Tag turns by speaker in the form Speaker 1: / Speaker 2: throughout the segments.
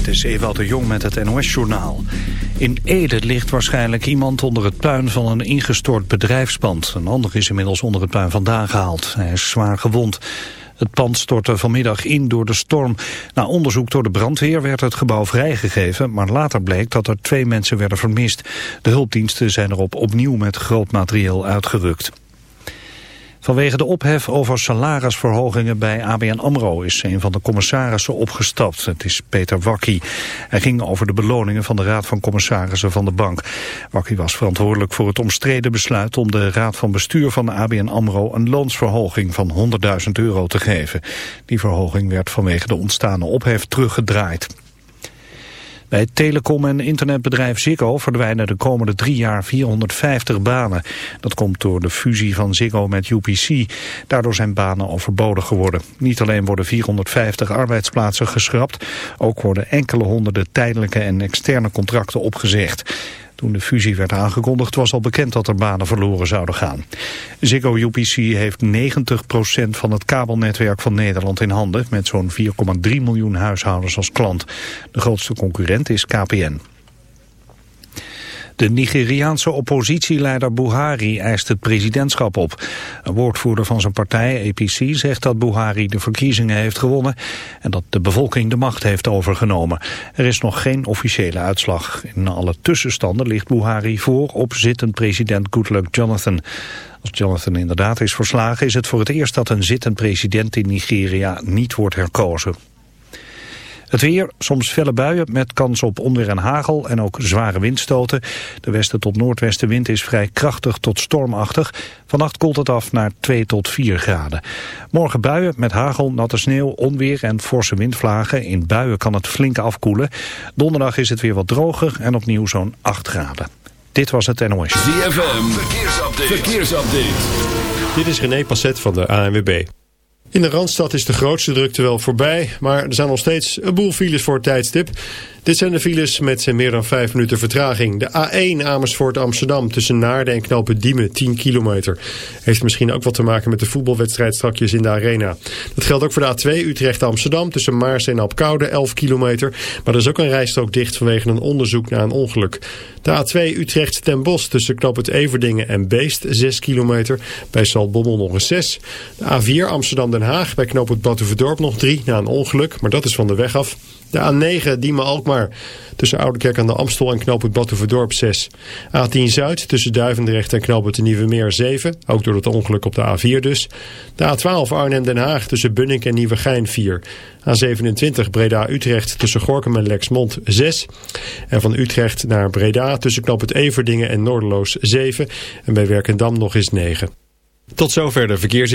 Speaker 1: Dit is Ewout de Jong met het NOS-journaal. In Ede ligt waarschijnlijk iemand onder het puin van een ingestort bedrijfspand. Een ander is inmiddels onder het puin vandaan gehaald. Hij is zwaar gewond. Het pand stortte vanmiddag in door de storm. Na onderzoek door de brandweer werd het gebouw vrijgegeven... maar later bleek dat er twee mensen werden vermist. De hulpdiensten zijn erop opnieuw met groot materieel uitgerukt. Vanwege de ophef over salarisverhogingen bij ABN AMRO is een van de commissarissen opgestapt. Het is Peter Wakkie. Hij ging over de beloningen van de Raad van Commissarissen van de bank. Wakkie was verantwoordelijk voor het omstreden besluit om de Raad van Bestuur van ABN AMRO een loonsverhoging van 100.000 euro te geven. Die verhoging werd vanwege de ontstane ophef teruggedraaid. Bij het telecom- en internetbedrijf Ziggo verdwijnen de komende drie jaar 450 banen. Dat komt door de fusie van Ziggo met UPC. Daardoor zijn banen overbodig geworden. Niet alleen worden 450 arbeidsplaatsen geschrapt, ook worden enkele honderden tijdelijke en externe contracten opgezegd. Toen de fusie werd aangekondigd was al bekend dat er banen verloren zouden gaan. Ziggo UPC heeft 90% van het kabelnetwerk van Nederland in handen... met zo'n 4,3 miljoen huishoudens als klant. De grootste concurrent is KPN. De Nigeriaanse oppositieleider Buhari eist het presidentschap op. Een woordvoerder van zijn partij, APC, zegt dat Buhari de verkiezingen heeft gewonnen en dat de bevolking de macht heeft overgenomen. Er is nog geen officiële uitslag. In alle tussenstanden ligt Buhari voor op zittend president Goodluck Jonathan. Als Jonathan inderdaad is verslagen is het voor het eerst dat een zittend president in Nigeria niet wordt herkozen. Het weer, soms felle buien met kans op onweer en hagel en ook zware windstoten. De westen tot noordwestenwind is vrij krachtig tot stormachtig. Vannacht koelt het af naar 2 tot 4 graden. Morgen buien met hagel, natte sneeuw, onweer en forse windvlagen. In buien kan het flink afkoelen. Donderdag is het weer wat droger en opnieuw zo'n 8 graden. Dit was het NOS.
Speaker 2: ZFM, verkeersupdate. verkeersupdate.
Speaker 3: Dit is René Passet van de ANWB. In de Randstad is de grootste drukte wel voorbij, maar er zijn nog steeds een boel files voor het tijdstip. Dit zijn de files met meer dan 5 minuten vertraging. De A1 Amersfoort Amsterdam tussen Naarden en Knopen Diemen 10 kilometer. Heeft misschien ook wat te maken met de voetbalwedstrijd strakjes in de arena. Dat geldt ook voor de A2 Utrecht Amsterdam tussen Maars en Apkoude 11 kilometer. Maar er is ook een rijstrook dicht vanwege een onderzoek naar een ongeluk. De A2 Utrecht ten Bosch tussen Knop het Everdingen en Beest 6 kilometer. Bij Saltbommel nog een 6. De A4 Amsterdam Den Haag bij Knop het Batuverdorp nog 3 na een ongeluk. Maar dat is van de weg af. De A9 Diemen-Alkmaar tussen Oudekerk aan de Amstel en knooppunt Batuverdorp 6. A10 Zuid tussen Duivendrecht en knooppunt de Nieuwe Meer 7. Ook door het ongeluk op de A4 dus. De A12 Arnhem-Den Haag tussen Bunnik en Nieuwegein 4. A27 Breda-Utrecht tussen Gorkum en Lexmond 6. En van Utrecht naar Breda tussen knooppunt Everdingen en Noorderloos 7. En bij Werkendam nog eens 9. Tot zover de verkeers...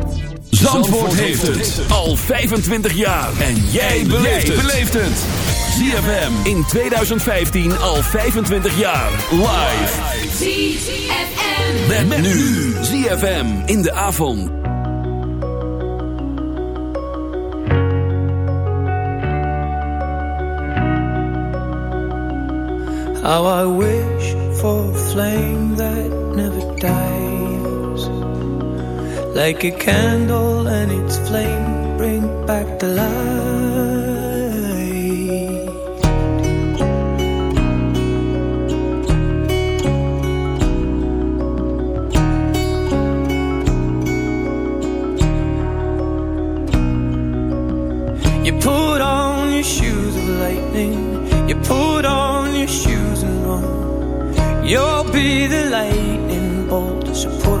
Speaker 2: Zandvoort, heeft het. al 25 jaar. En jij beleeft het. ZFM in 2015 al 25 jaar. Live.
Speaker 4: ZFM.
Speaker 2: Met, nu. ZFM in de avond.
Speaker 5: How I wish for flame that never dies. Like a candle and its flame bring back the light You put on your shoes of lightning You put on your shoes and run You'll be the lightning bolt to support.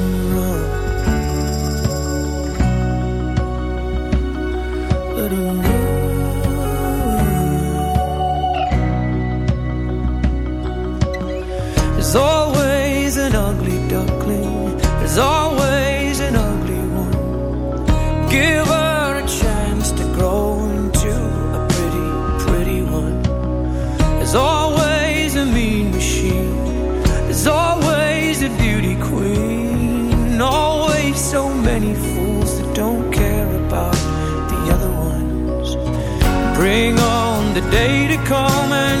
Speaker 5: Come on.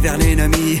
Speaker 6: Vers l'ennemi.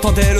Speaker 6: 立てる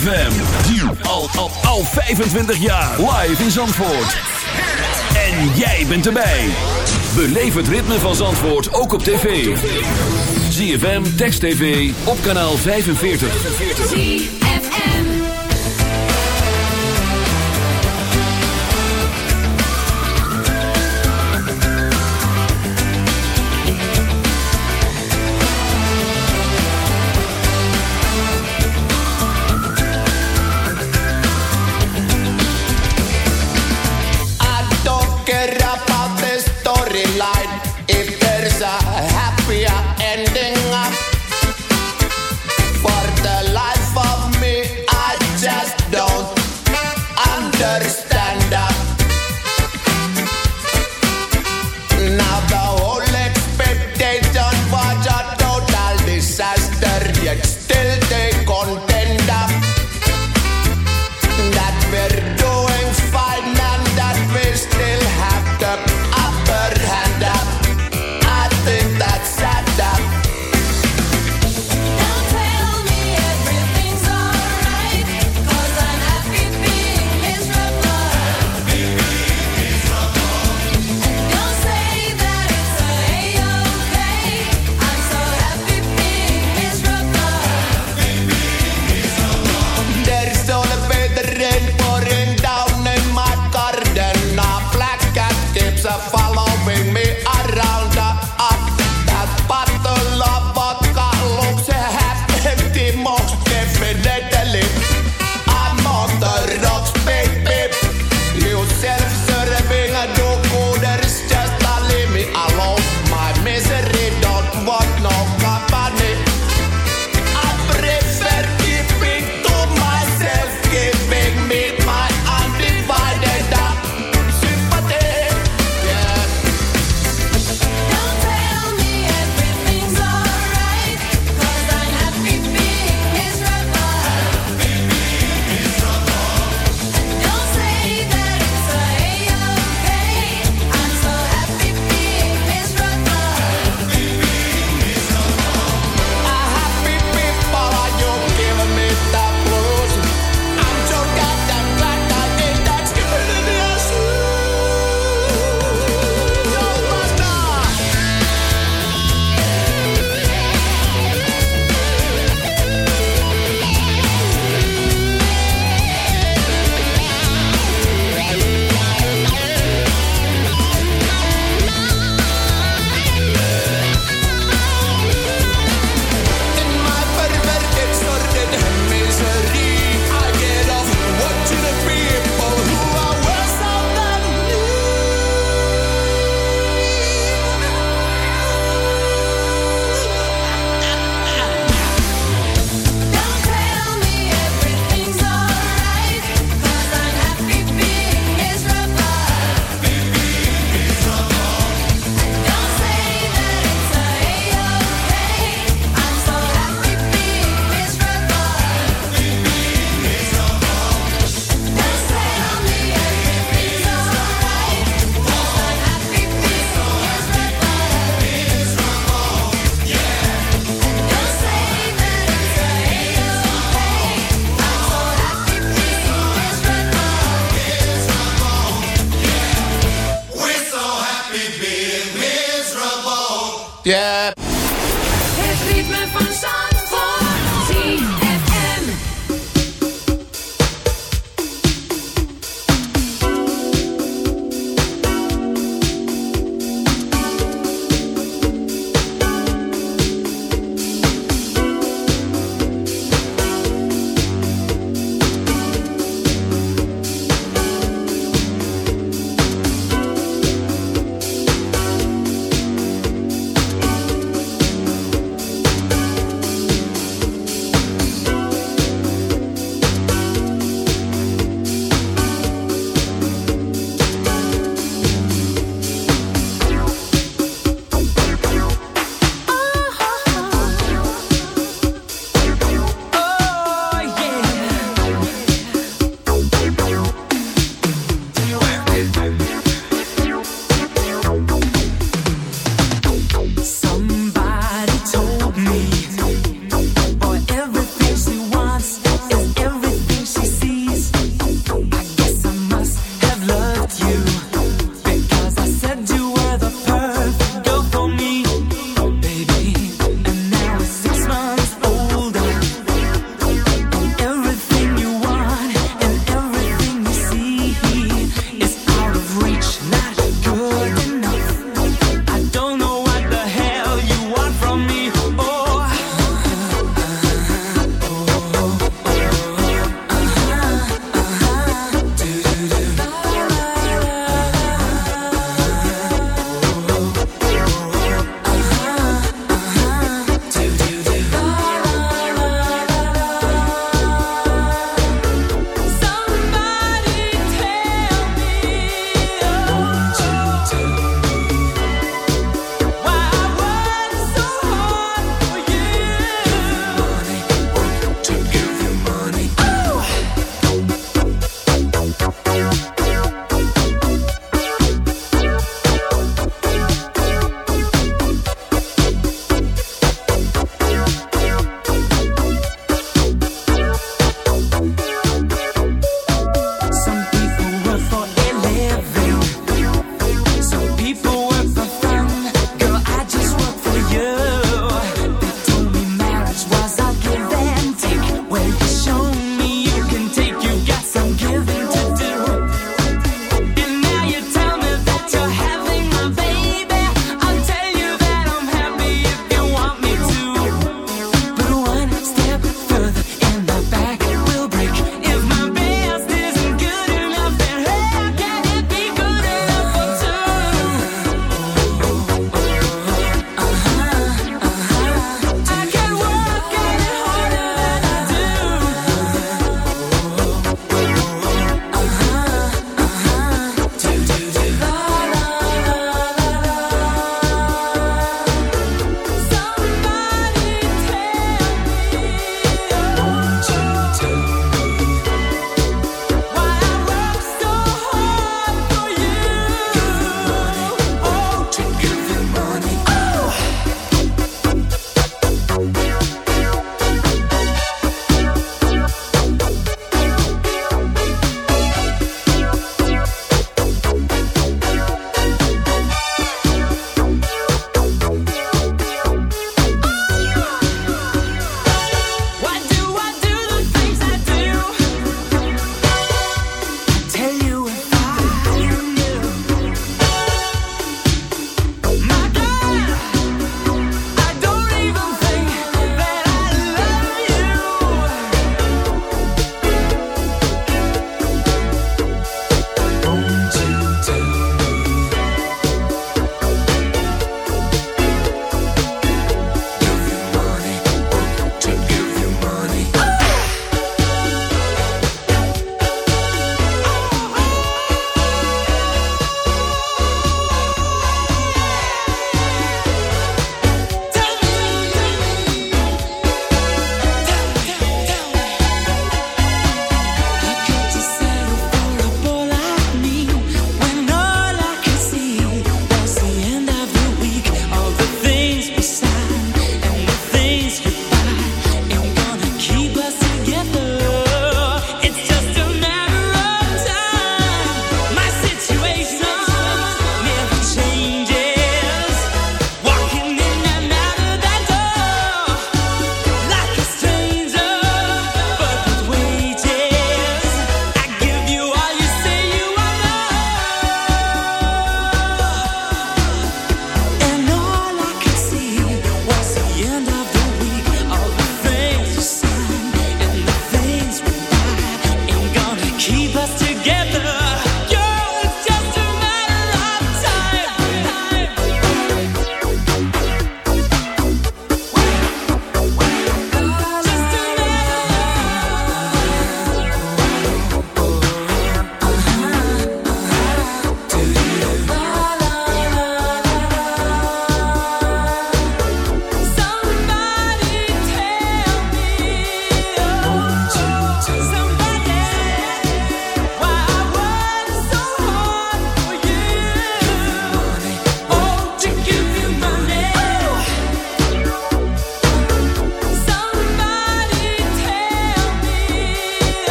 Speaker 2: ZFM. Al, al, al 25 jaar. Live in Zandvoort. En jij bent erbij. Beleef het ritme van Zandvoort ook op tv. ZFM, Text TV, op kanaal 45.